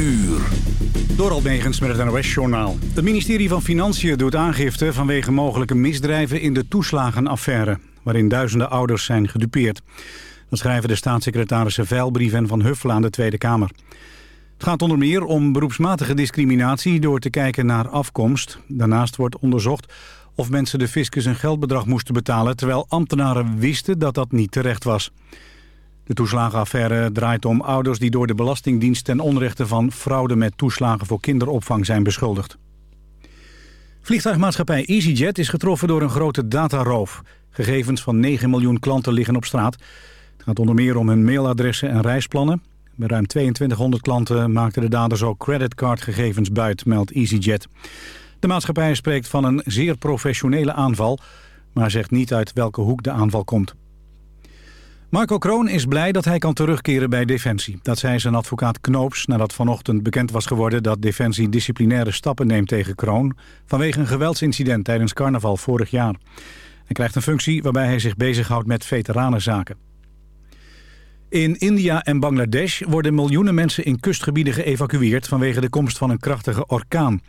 uur. Door Almegens met het NOS-journaal. Het ministerie van Financiën doet aangifte vanwege mogelijke misdrijven in de toeslagenaffaire... waarin duizenden ouders zijn gedupeerd. Dat schrijven de staatssecretarissen Veilbrief en Van Huffelen aan de Tweede Kamer. Het gaat onder meer om beroepsmatige discriminatie door te kijken naar afkomst. Daarnaast wordt onderzocht of mensen de fiscus een geldbedrag moesten betalen... terwijl ambtenaren wisten dat dat niet terecht was. De toeslagenaffaire draait om ouders die door de Belastingdienst... ten onrechte van fraude met toeslagen voor kinderopvang zijn beschuldigd. Vliegtuigmaatschappij EasyJet is getroffen door een grote dataroof. Gegevens van 9 miljoen klanten liggen op straat. Het gaat onder meer om hun mailadressen en reisplannen. Bij ruim 2200 klanten maakten de daders ook creditcardgegevens buit, meldt EasyJet. De maatschappij spreekt van een zeer professionele aanval... maar zegt niet uit welke hoek de aanval komt. Marco Kroon is blij dat hij kan terugkeren bij Defensie. Dat zei zijn advocaat Knoops nadat vanochtend bekend was geworden... dat Defensie disciplinaire stappen neemt tegen Kroon... vanwege een geweldsincident tijdens carnaval vorig jaar. Hij krijgt een functie waarbij hij zich bezighoudt met veteranenzaken. In India en Bangladesh worden miljoenen mensen in kustgebieden geëvacueerd... vanwege de komst van een krachtige orkaan.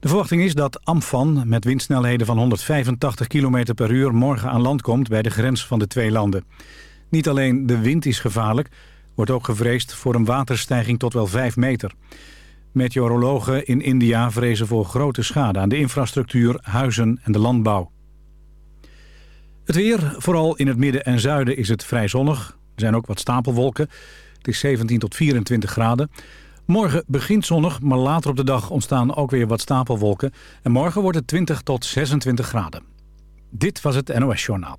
De verwachting is dat Amphan met windsnelheden van 185 km per uur... morgen aan land komt bij de grens van de twee landen. Niet alleen de wind is gevaarlijk, wordt ook gevreesd voor een waterstijging tot wel 5 meter. Meteorologen in India vrezen voor grote schade aan de infrastructuur, huizen en de landbouw. Het weer, vooral in het midden en zuiden, is het vrij zonnig. Er zijn ook wat stapelwolken. Het is 17 tot 24 graden. Morgen begint zonnig, maar later op de dag ontstaan ook weer wat stapelwolken. En morgen wordt het 20 tot 26 graden. Dit was het NOS Journaal.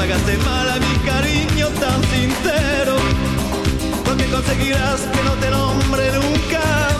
pagaste mal a mi cariño tan sincero, porque conseguirás que no te nombre nunca.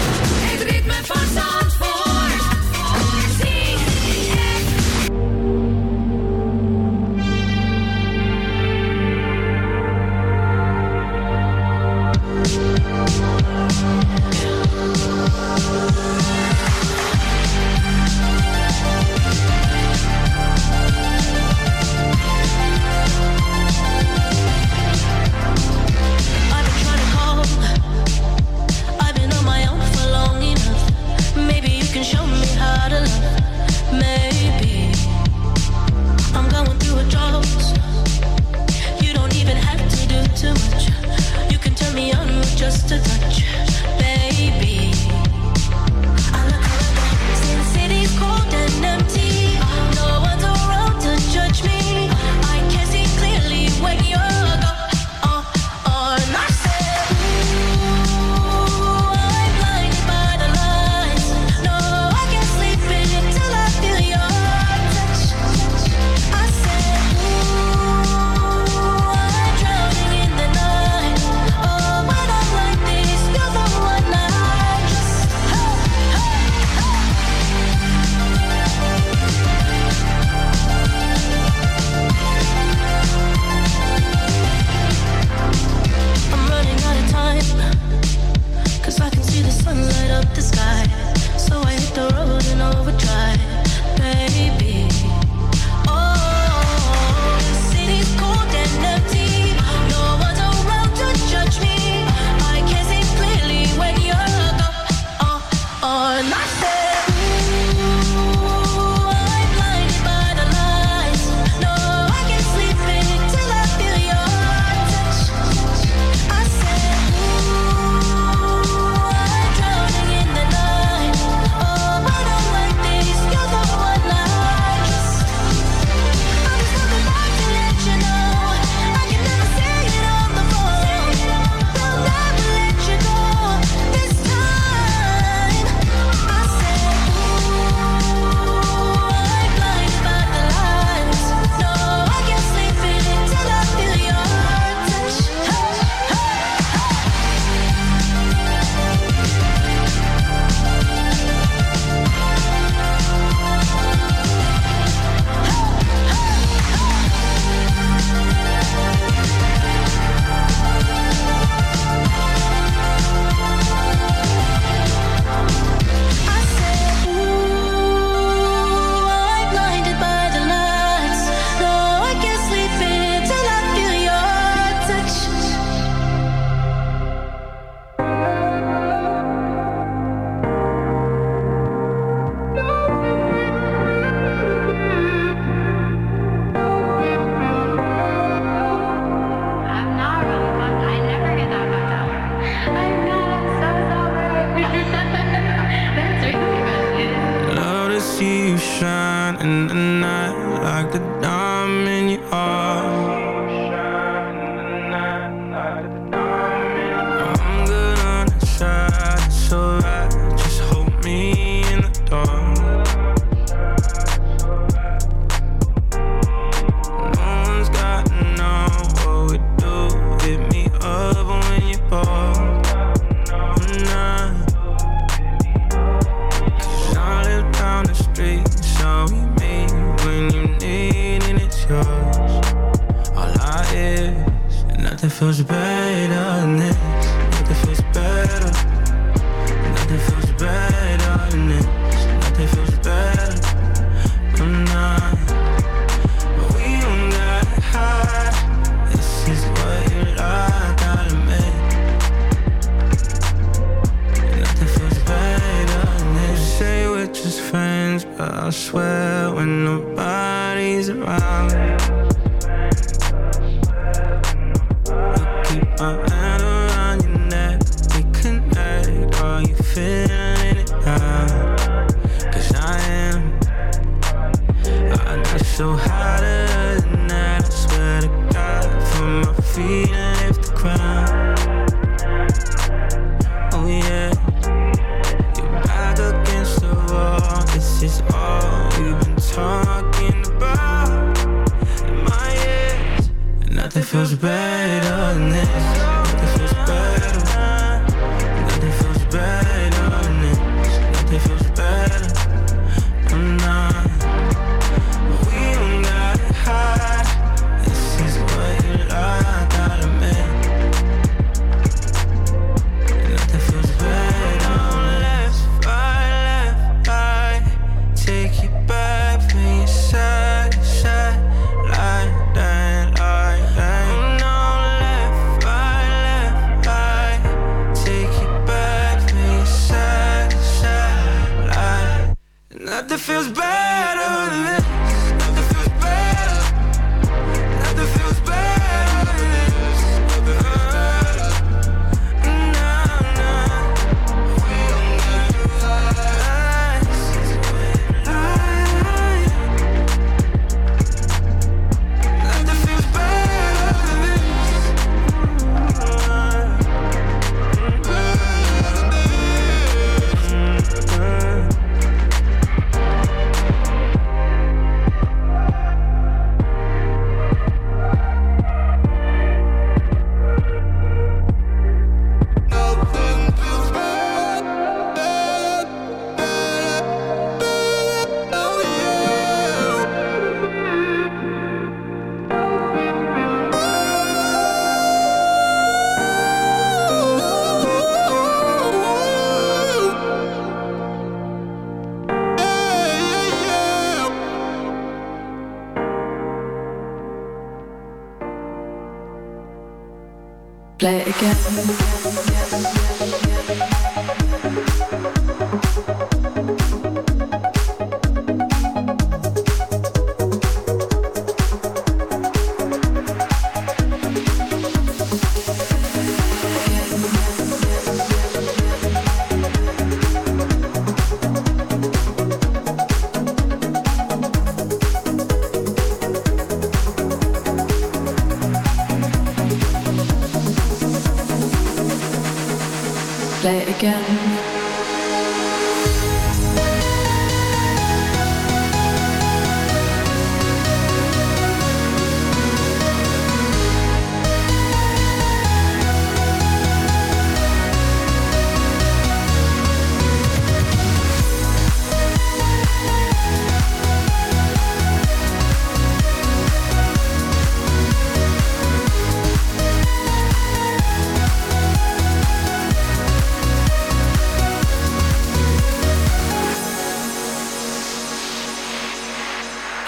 Play again.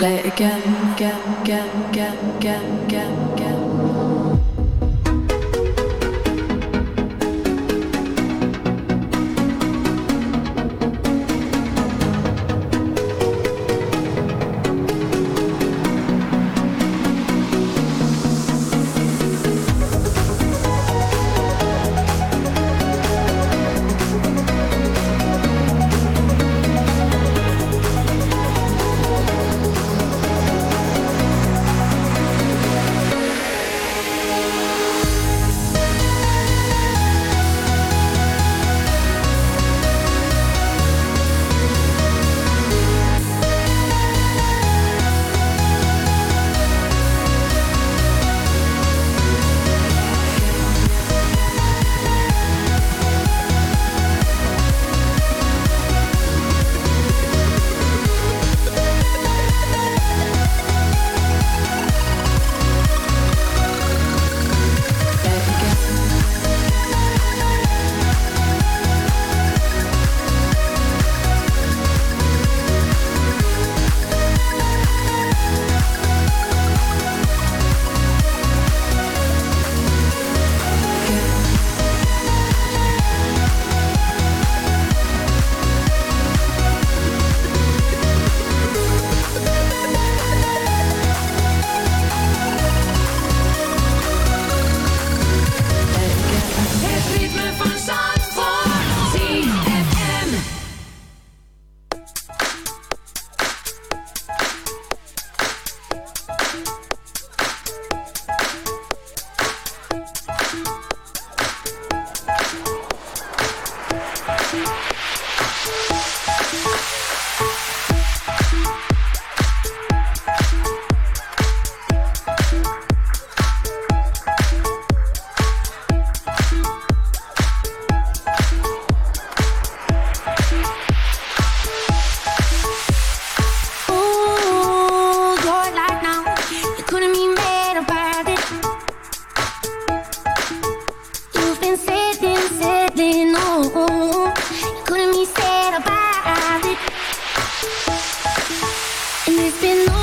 Play again, been on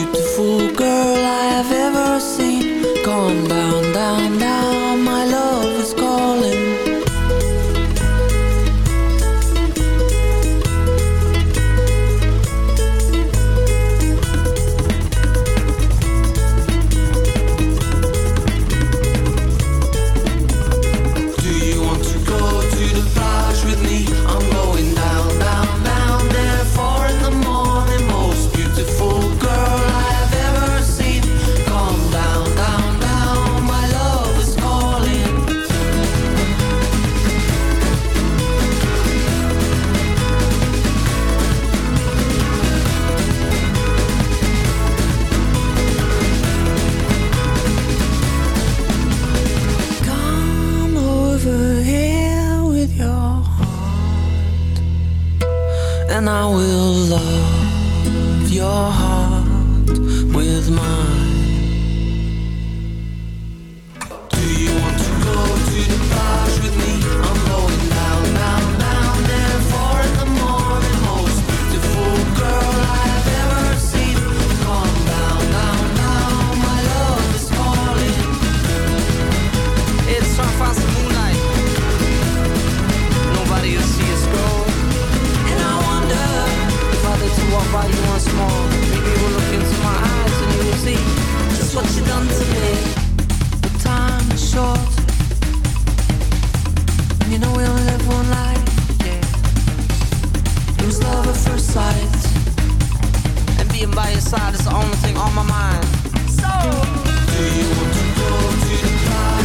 side is the only thing on my mind. So, do you want to go to the cloud?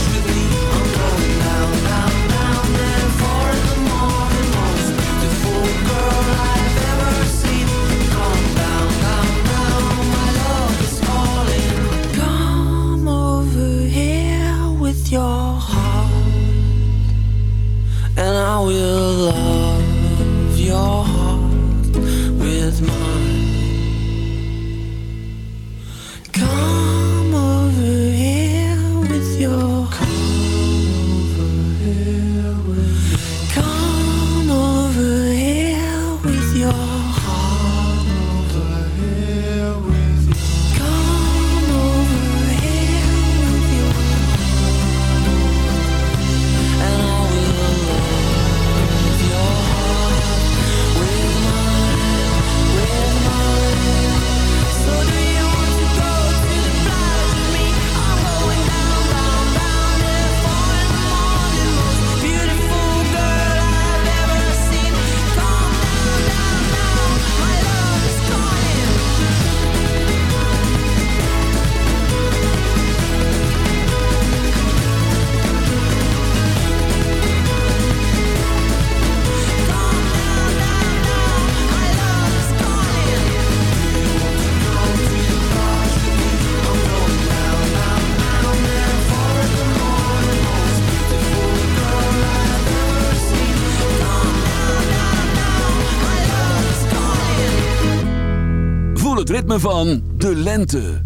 Ritme van de lente.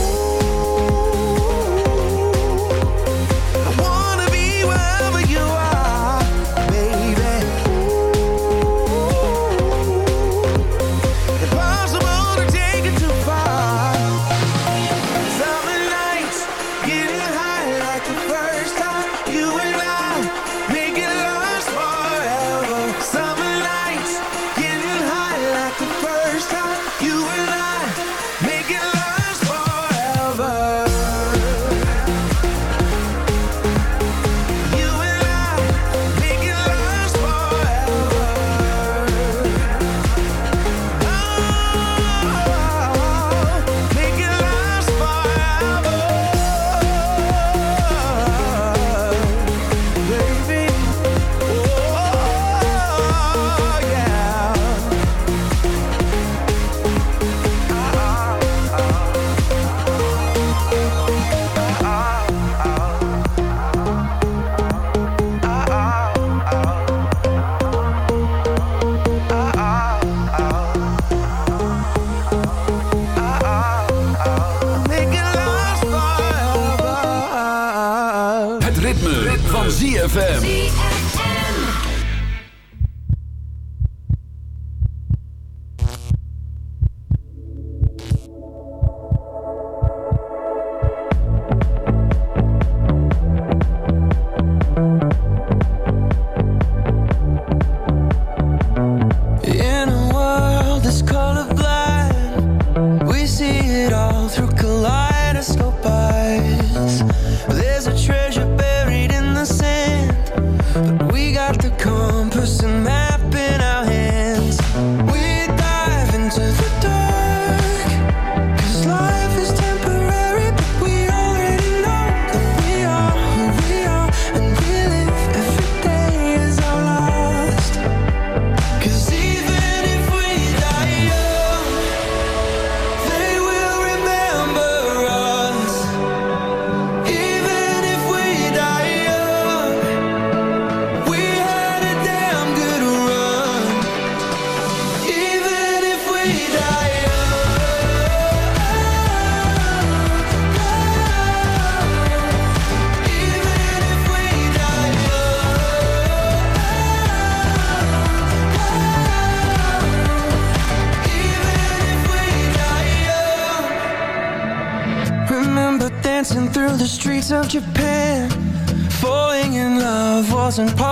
thousand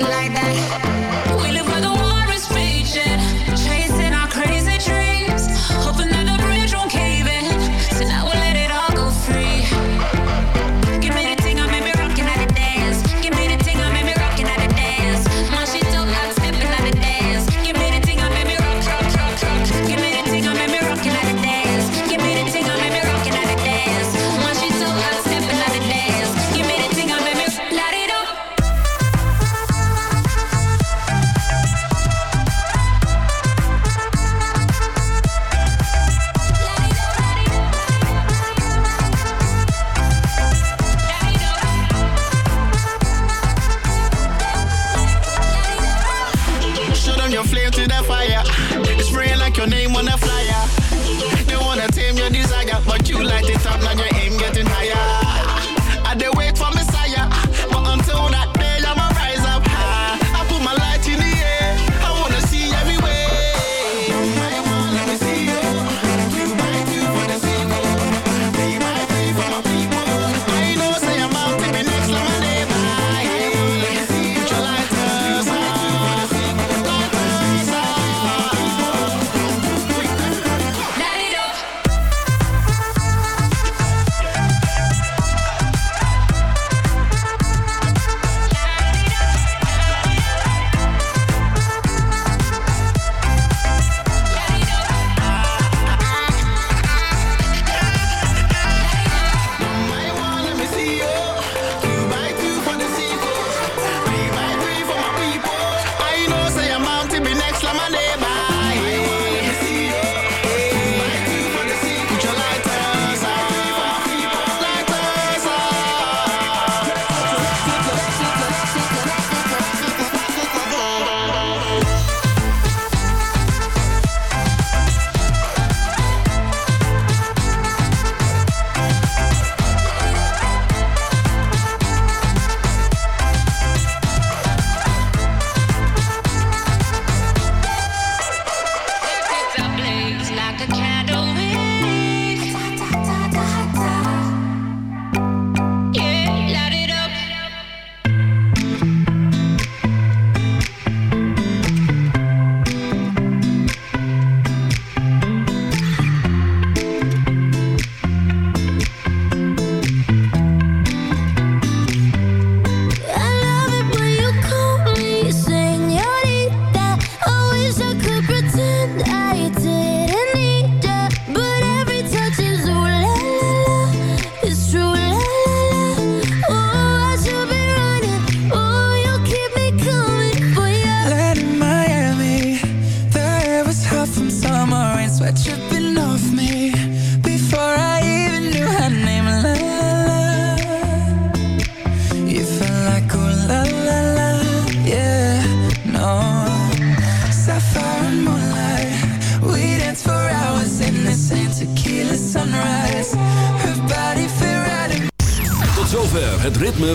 like that.